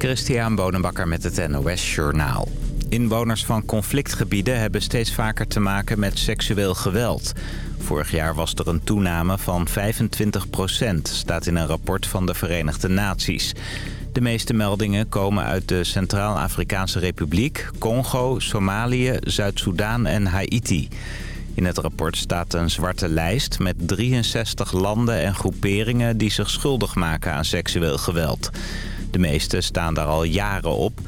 Christian Bonenbakker met het NOS Journaal. Inwoners van conflictgebieden hebben steeds vaker te maken met seksueel geweld. Vorig jaar was er een toename van 25% staat in een rapport van de Verenigde Naties. De meeste meldingen komen uit de Centraal-Afrikaanse Republiek, Congo, Somalië, Zuid-Soedan en Haiti. In het rapport staat een zwarte lijst met 63 landen en groeperingen die zich schuldig maken aan seksueel geweld. De meeste staan daar al jaren op.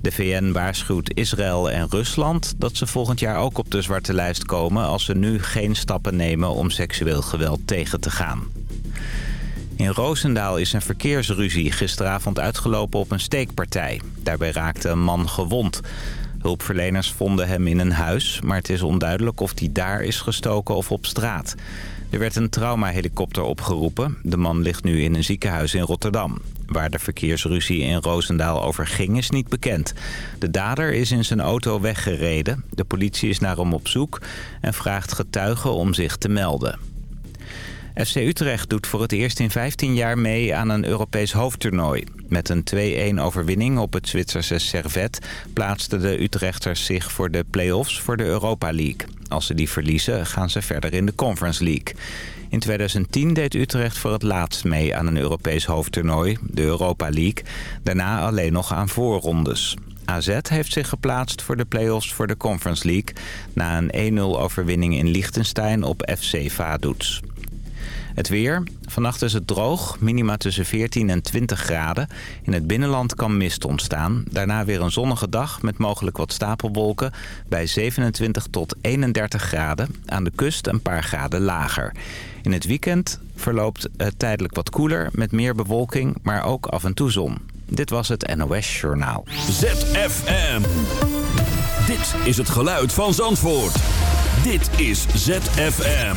De VN waarschuwt Israël en Rusland dat ze volgend jaar ook op de zwarte lijst komen... als ze nu geen stappen nemen om seksueel geweld tegen te gaan. In Roosendaal is een verkeersruzie gisteravond uitgelopen op een steekpartij. Daarbij raakte een man gewond. Hulpverleners vonden hem in een huis, maar het is onduidelijk of hij daar is gestoken of op straat. Er werd een traumahelikopter opgeroepen. De man ligt nu in een ziekenhuis in Rotterdam. Waar de verkeersruzie in Roosendaal over ging is niet bekend. De dader is in zijn auto weggereden. De politie is naar hem op zoek en vraagt getuigen om zich te melden. FC Utrecht doet voor het eerst in 15 jaar mee aan een Europees hoofdtoernooi. Met een 2-1 overwinning op het Zwitserse Servet plaatsten de Utrechters zich voor de play-offs voor de Europa League. Als ze die verliezen gaan ze verder in de Conference League. In 2010 deed Utrecht voor het laatst mee aan een Europees hoofdtoernooi, de Europa League. Daarna alleen nog aan voorrondes. AZ heeft zich geplaatst voor de play-offs voor de Conference League... na een 1-0 overwinning in Liechtenstein op FC Vaduz. Het weer. Vannacht is het droog, minima tussen 14 en 20 graden. In het binnenland kan mist ontstaan. Daarna weer een zonnige dag met mogelijk wat stapelwolken... bij 27 tot 31 graden. Aan de kust een paar graden lager. In het weekend verloopt het tijdelijk wat koeler met meer bewolking... maar ook af en toe zon. Dit was het NOS Journaal. ZFM. Dit is het geluid van Zandvoort. Dit is ZFM.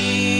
see.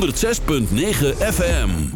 106.9 FM.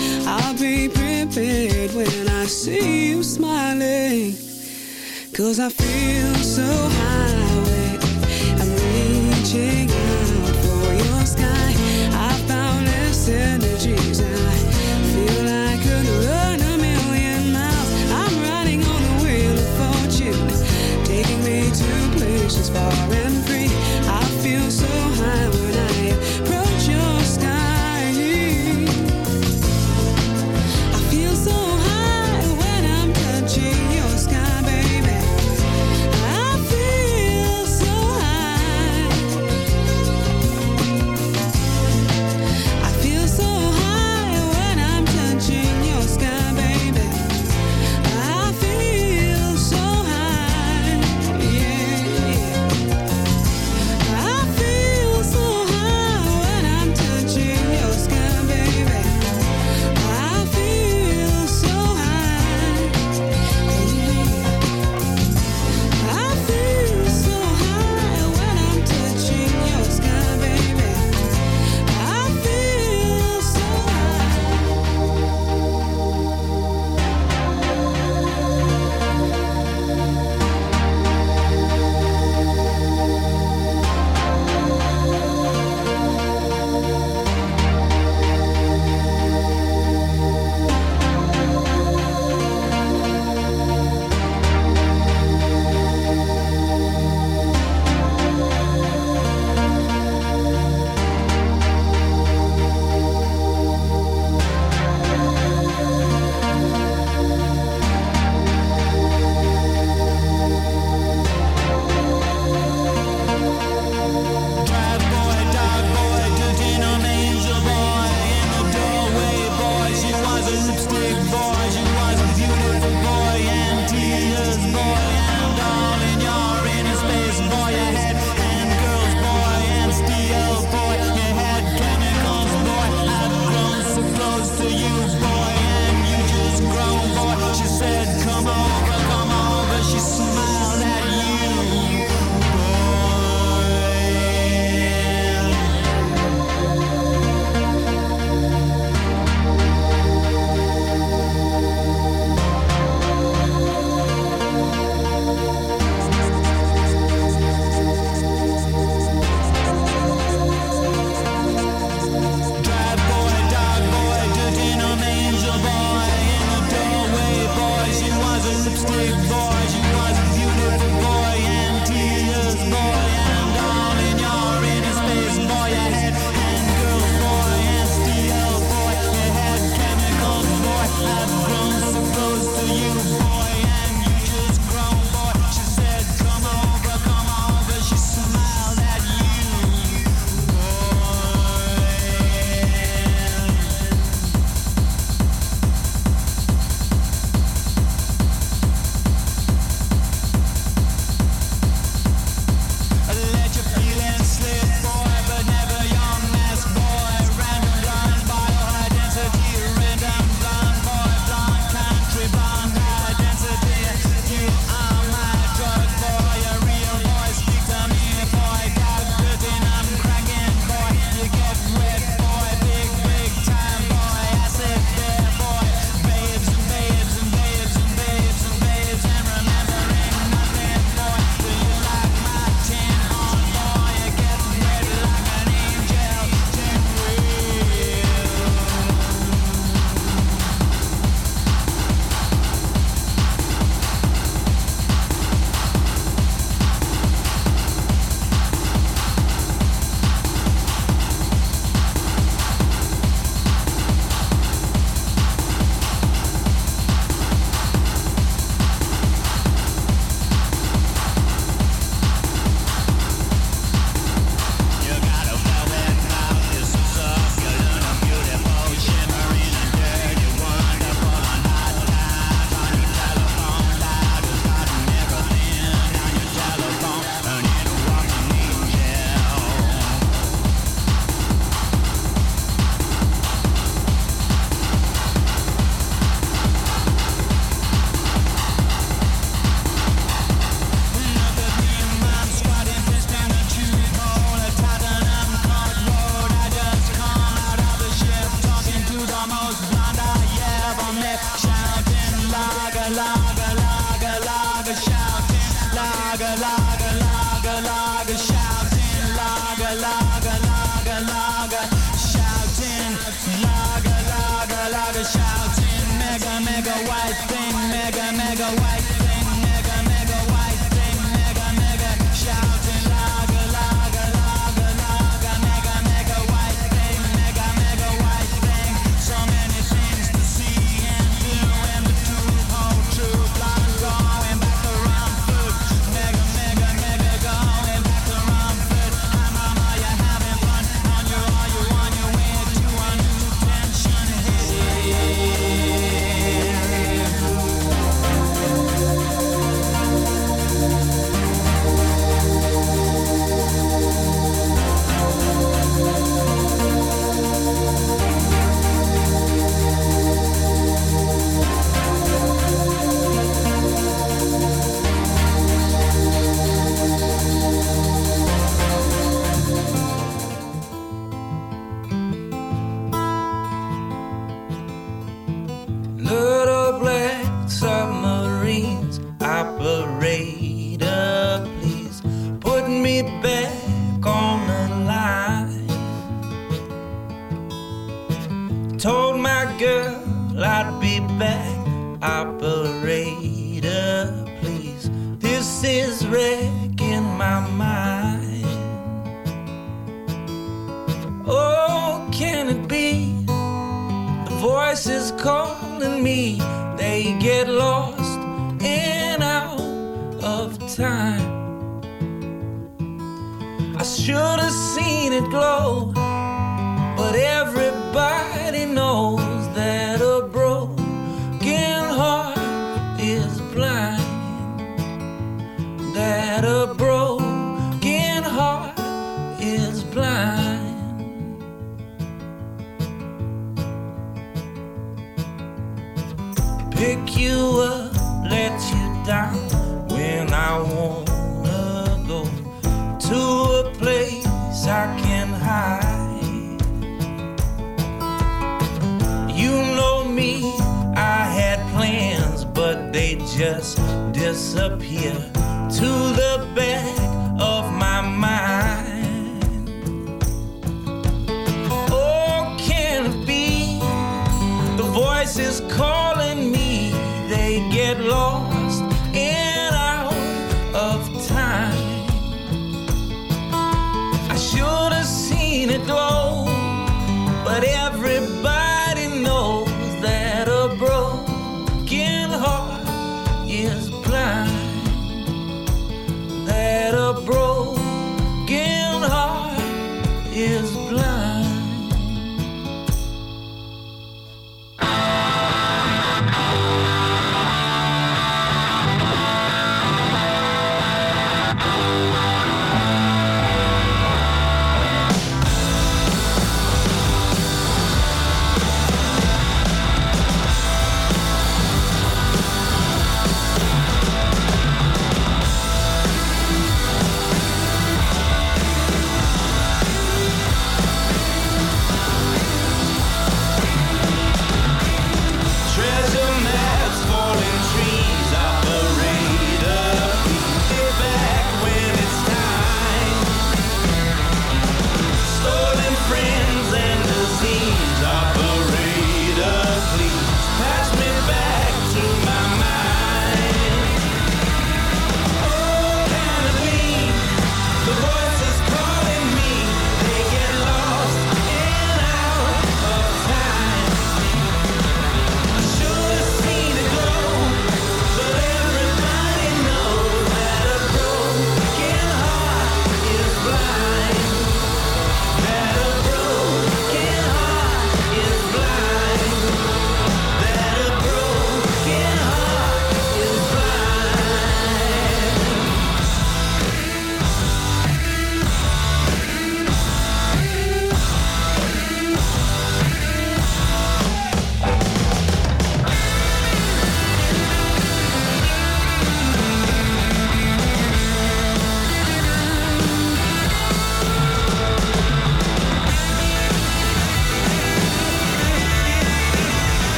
I'll be prepared when I see you smiling. Cause I feel so high, I'm reaching out for your sky. I found I feel I could run a million miles. I'm riding on the wheel of fortune, taking me to places far and free. I feel so high when I Why? you up, let you down when I wanna go to a place I can hide. You know me, I had plans, but they just disappear to the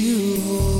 late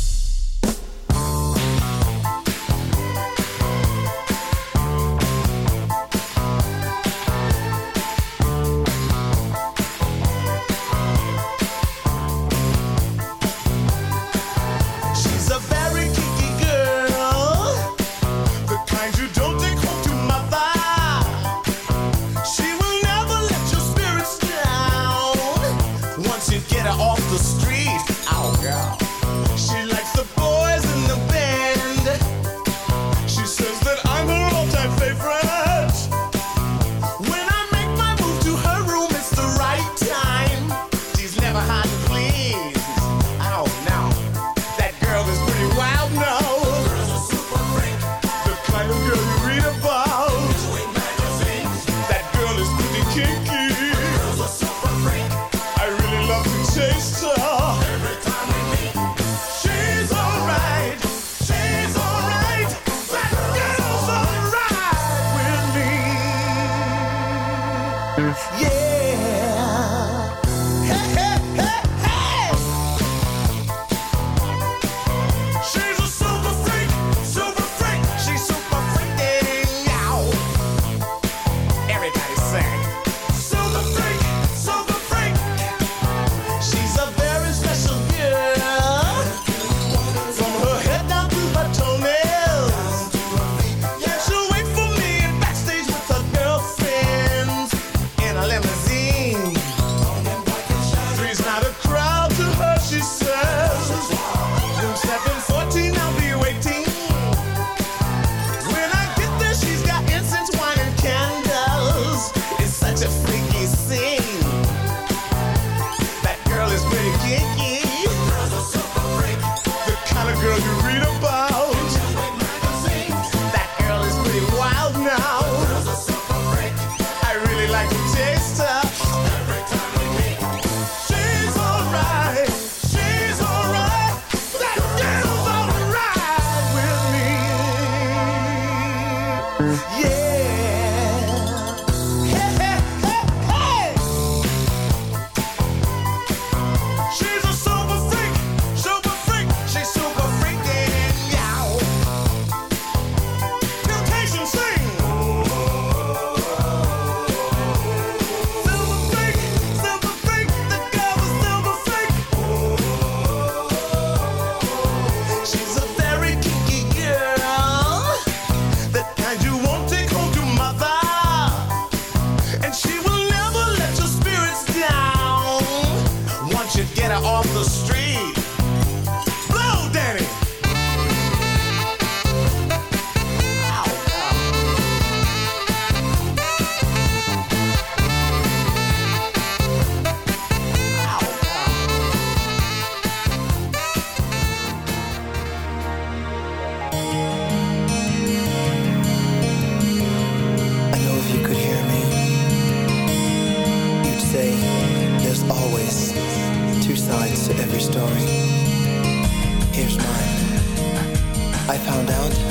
to every story. Here's mine. I found out